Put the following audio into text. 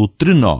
o trenó.